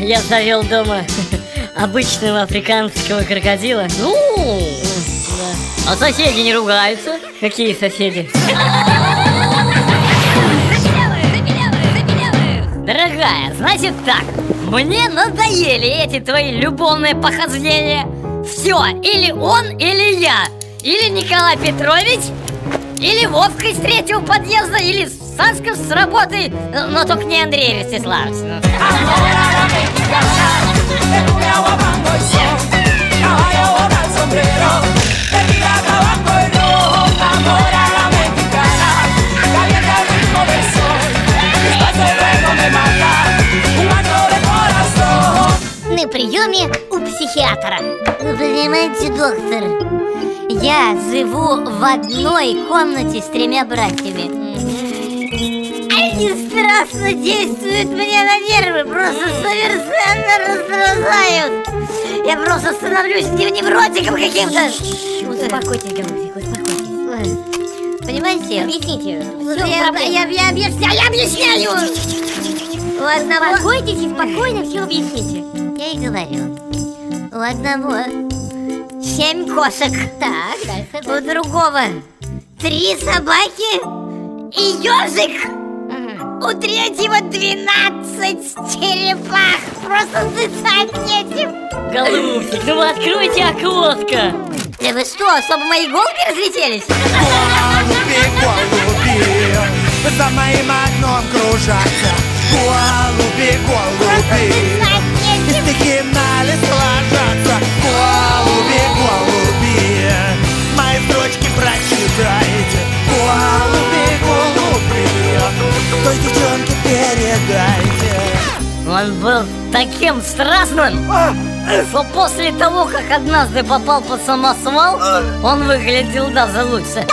Я завел дома обычного африканского крокодила. Ну, А соседи не ругаются? Какие соседи? Дорогая, значит так Мне надоели эти твои любовные похождения Все, или он, или я Или Николай Петрович Или Вовка из третьего подъезда Или Сашка с работы. Но только не Андрей Ростиславович. На приеме у психиатра. Вы понимаете, доктор, я живу в одной комнате с тремя братьями. Они страшно действуют мне на нервы, просто совершенно раздражают. Я просто становлюсь невротиком каким-то. Успокойтесь, голубчик, успокойтесь. Ой, Понимаете? Объясните, я, я, я объясняю, я объясняю! У одного... Успокойтесь и спокойно все объясните. Я и говорю. У одного семь кошек. Так, дальше У другого три собаки и ежик. У третьего двенадцать черепах. Просто дышать нечем. Голубчик, ну вы откройте окошко Да вы что, чтобы мои голуби разлетелись? Голуби, голуби, за моим окном кружатся Голуби, Просто голуби, дышать нечем. стихи на передайте Он был таким страстным Что после того, как однажды попал под самосвал Он выглядел даже лучше